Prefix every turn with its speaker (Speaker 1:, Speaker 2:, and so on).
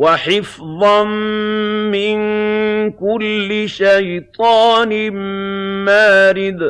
Speaker 1: وَحِفْظًا مِّن كُلِّ شَيْطَانٍ مَّارِدٍ